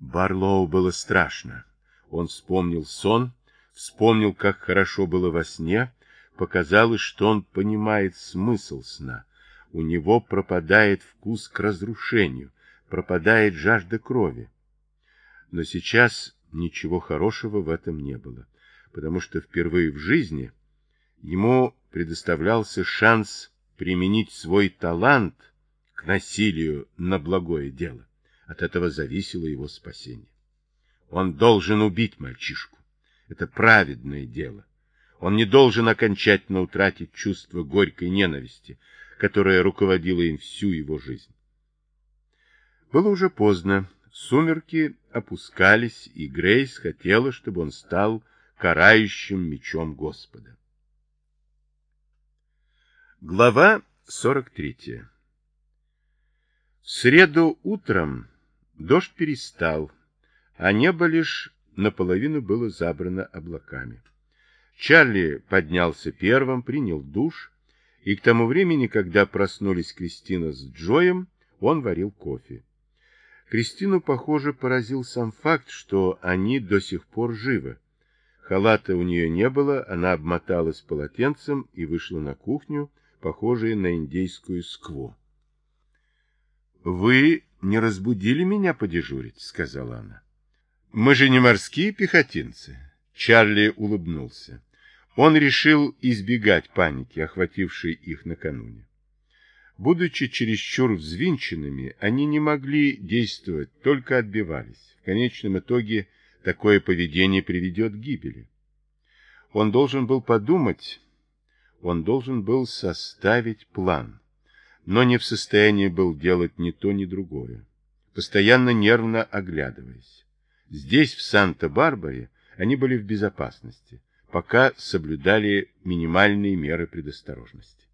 Барлоу было страшно. Он вспомнил сон, вспомнил, как хорошо было во сне, показалось, что он понимает смысл сна. У него пропадает вкус к разрушению, пропадает жажда крови. Но сейчас ничего хорошего в этом не было, потому что впервые в жизни ему предоставлялся шанс применить свой талант к насилию на благое дело. От этого зависело его спасение. Он должен убить мальчишку. Это праведное дело. Он не должен окончательно утратить чувство горькой ненависти, которое руководило им всю его жизнь. Было уже поздно. Сумерки опускались, и Грейс хотела, чтобы он стал карающим мечом Господа. Глава 43 В среду утром дождь перестал, а небо лишь наполовину было забрано облаками. Чарли поднялся первым, принял душ, и к тому времени, когда проснулись Кристина с Джоем, он варил кофе. Кристину, похоже, поразил сам факт, что они до сих пор живы. Халата у нее не было, она обмоталась полотенцем и вышла на кухню, похожая на индейскую скво. — Вы не разбудили меня подежурить, — сказала она. — Мы же не морские пехотинцы. Чарли улыбнулся. Он решил избегать паники, охватившей их накануне. Будучи чересчур взвинченными, они не могли действовать, только отбивались. В конечном итоге такое поведение приведет к гибели. Он должен был подумать, он должен был составить план, но не в состоянии был делать ни то, ни другое, постоянно нервно оглядываясь. Здесь, в Санта-Барбаре, они были в безопасности, пока соблюдали минимальные меры предосторожности.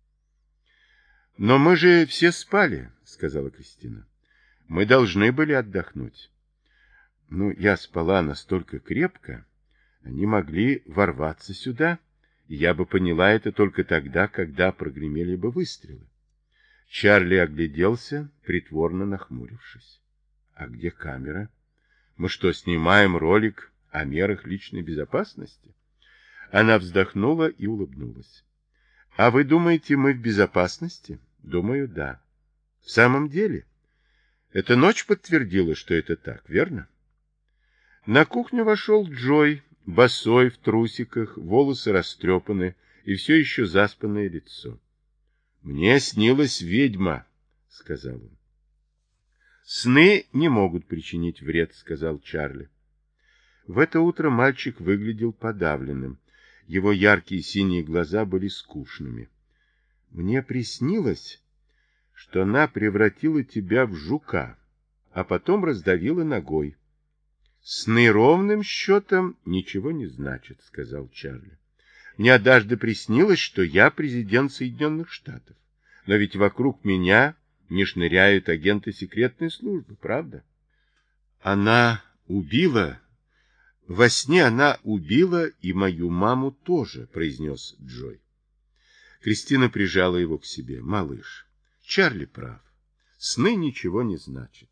«Но мы же все спали», — сказала Кристина. «Мы должны были отдохнуть». «Ну, я спала настолько крепко, они могли ворваться сюда» я бы поняла это только тогда, когда прогремели бы выстрелы. Чарли огляделся, притворно нахмурившись. А где камера? Мы что, снимаем ролик о мерах личной безопасности? Она вздохнула и улыбнулась. А вы думаете, мы в безопасности? Думаю, да. В самом деле? Эта ночь подтвердила, что это так, верно? На кухню вошел Джой, босой, в трусиках, волосы растрепаны и все еще заспанное лицо. — Мне снилась ведьма, — сказал он. — Сны не могут причинить вред, — сказал Чарли. В это утро мальчик выглядел подавленным. Его яркие синие глаза были скучными. — Мне приснилось, что она превратила тебя в жука, а потом раздавила ногой. Сны ровным счетом ничего не значат, сказал Чарли. Мне однажды приснилось, что я президент Соединенных Штатов. Но ведь вокруг меня не шныряют агенты секретной службы, правда? Она убила... Во сне она убила и мою маму тоже, произнес Джой. Кристина прижала его к себе. Малыш, Чарли прав. Сны ничего не значат.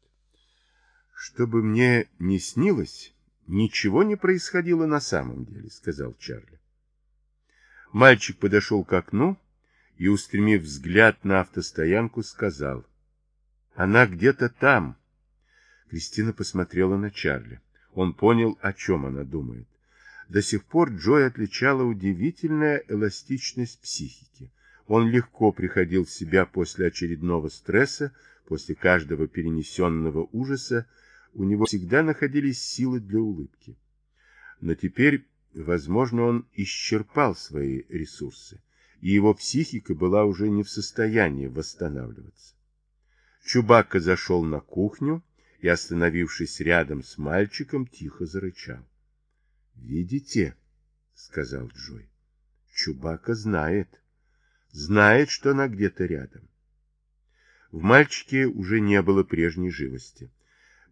Чтобы мне не снилось, ничего не происходило на самом деле, сказал Чарли. Мальчик подошел к окну и, устремив взгляд на автостоянку, сказал, «Она где-то там». Кристина посмотрела на Чарли. Он понял, о чем она думает. До сих пор Джой отличала удивительная эластичность психики. Он легко приходил в себя после очередного стресса, после каждого перенесенного ужаса, у него всегда находились силы для улыбки. Но теперь, возможно, он исчерпал свои ресурсы, и его психика была уже не в состоянии восстанавливаться. Чубакка зашел на кухню и, остановившись рядом с мальчиком, тихо зарычал. «Видите?» — сказал Джой. Чубака знает. Знает, что она где-то рядом. В мальчике уже не было прежней живости.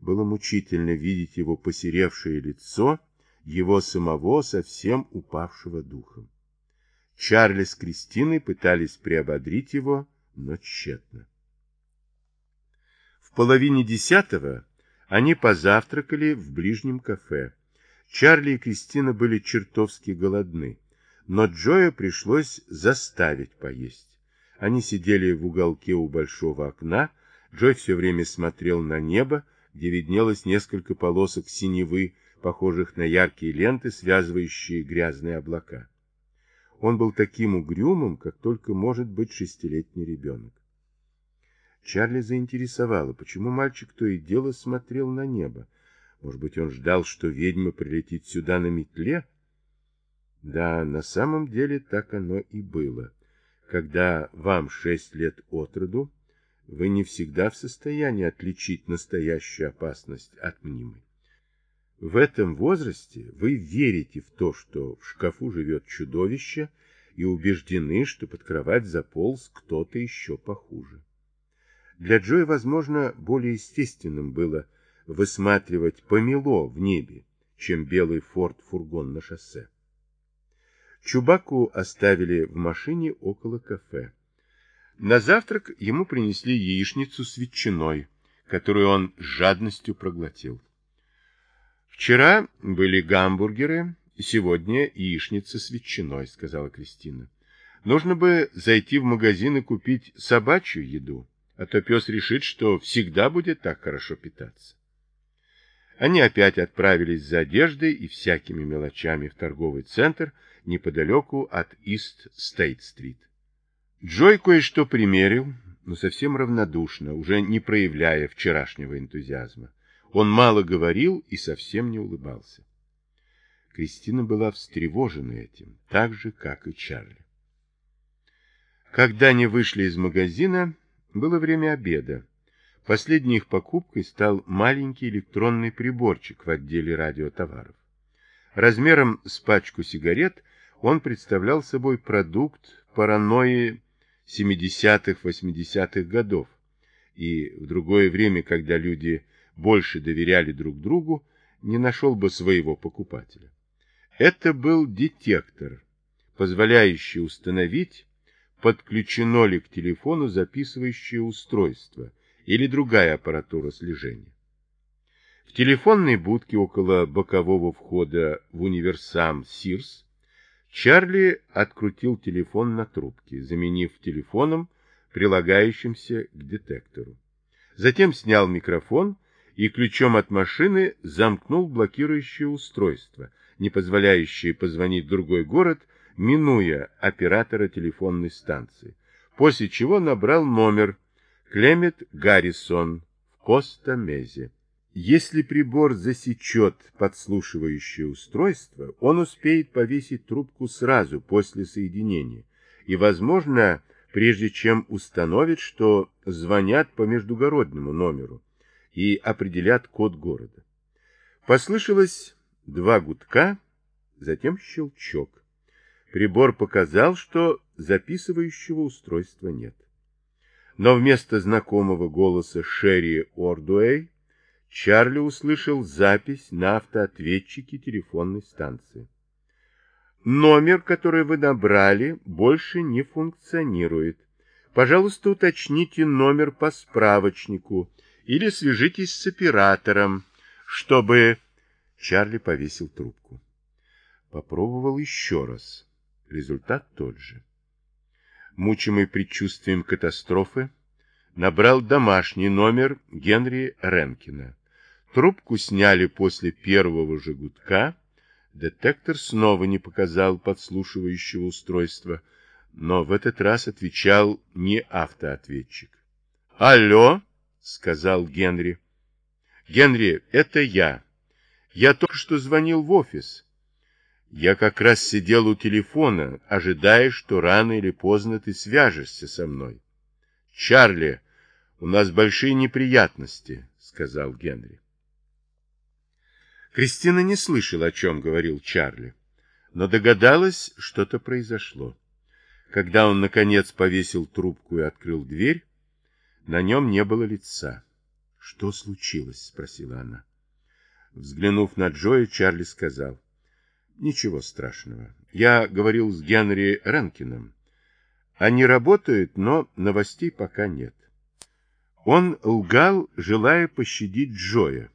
Было мучительно видеть его посеревшее лицо, его самого совсем упавшего духом. Чарли с Кристиной пытались приободрить его, но тщетно. В половине десятого Они позавтракали в ближнем кафе. Чарли и Кристина были чертовски голодны, но Джоя пришлось заставить поесть. Они сидели в уголке у большого окна, Джой все время смотрел на небо, где виднелось несколько полосок синевы, похожих на яркие ленты, связывающие грязные облака. Он был таким угрюмым, как только может быть шестилетний ребенок. Чарли заинтересовало, почему мальчик то и дело смотрел на небо. Может быть, он ждал, что ведьма прилетит сюда на метле? Да, на самом деле так оно и было. Когда вам шесть лет от роду, вы не всегда в состоянии отличить настоящую опасность от мнимой. В этом возрасте вы верите в то, что в шкафу живет чудовище, и убеждены, что под кровать заполз кто-то еще похуже. Для Джоя, возможно, более естественным было высматривать помело в небе, чем белый форт-фургон на шоссе. Чубаку оставили в машине около кафе. На завтрак ему принесли яичницу с ветчиной, которую он с жадностью проглотил. «Вчера были гамбургеры, сегодня яичница с ветчиной», — сказала Кристина. «Нужно бы зайти в магазин и купить собачью еду, а то пес решит, что всегда будет так хорошо питаться». Они опять отправились за одеждой и всякими мелочами в торговый центр неподалеку от Ист-Стейт-стрит. Джой кое-что примерил, но совсем равнодушно, уже не проявляя вчерашнего энтузиазма. Он мало говорил и совсем не улыбался. Кристина была встревожена этим, так же, как и Чарли. Когда они вышли из магазина, было время обеда. Последней их покупкой стал маленький электронный приборчик в отделе радиотоваров. Размером с пачку сигарет он представлял собой продукт паранойи 70-80-х годов, и в другое время, когда люди больше доверяли друг другу, не нашел бы своего покупателя. Это был детектор, позволяющий установить, подключено ли к телефону записывающее устройство или другая аппаратура слежения. В телефонной будке около бокового входа в универсам Сирс Чарли открутил телефон на трубке, заменив телефоном, прилагающимся к детектору. Затем снял микрофон и ключом от машины замкнул блокирующее устройство, не позволяющее позвонить в другой город, минуя оператора телефонной станции, после чего набрал номер Клемет Гаррисон в Коста-Мезе. Если прибор засечет подслушивающее устройство, он успеет повесить трубку сразу после соединения и, возможно, прежде чем установит, что звонят по междугородному номеру и определят код города. Послышалось два гудка, затем щелчок. Прибор показал, что записывающего устройства нет. Но вместо знакомого голоса Шерри Ордуэй Чарли услышал запись на автоответчике телефонной станции. Номер, который вы набрали, больше не функционирует. Пожалуйста, уточните номер по справочнику или свяжитесь с оператором, чтобы... Чарли повесил трубку. Попробовал еще раз. Результат тот же. Мучимый предчувствием катастрофы, набрал домашний номер Генри Ренкина. Трубку сняли после первого же гудка. Детектор снова не показал подслушивающего устройства, но в этот раз отвечал не автоответчик. «Алло!» — сказал Генри. «Генри, это я. Я только что звонил в офис. Я как раз сидел у телефона, ожидая, что рано или поздно ты свяжешься со мной. Чарли, у нас большие неприятности», — сказал Генри. Кристина не слышала, о чем говорил Чарли, но догадалась, что-то произошло. Когда он, наконец, повесил трубку и открыл дверь, на нем не было лица. — Что случилось? — спросила она. Взглянув на Джоя, Чарли сказал. — Ничего страшного. Я говорил с Генри Ренкиным. Они работают, но новостей пока нет. Он лгал, желая пощадить Джоя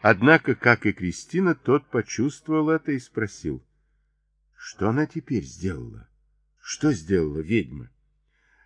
Однако, как и Кристина, тот почувствовал это и спросил. Что она теперь сделала? Что сделала ведьма?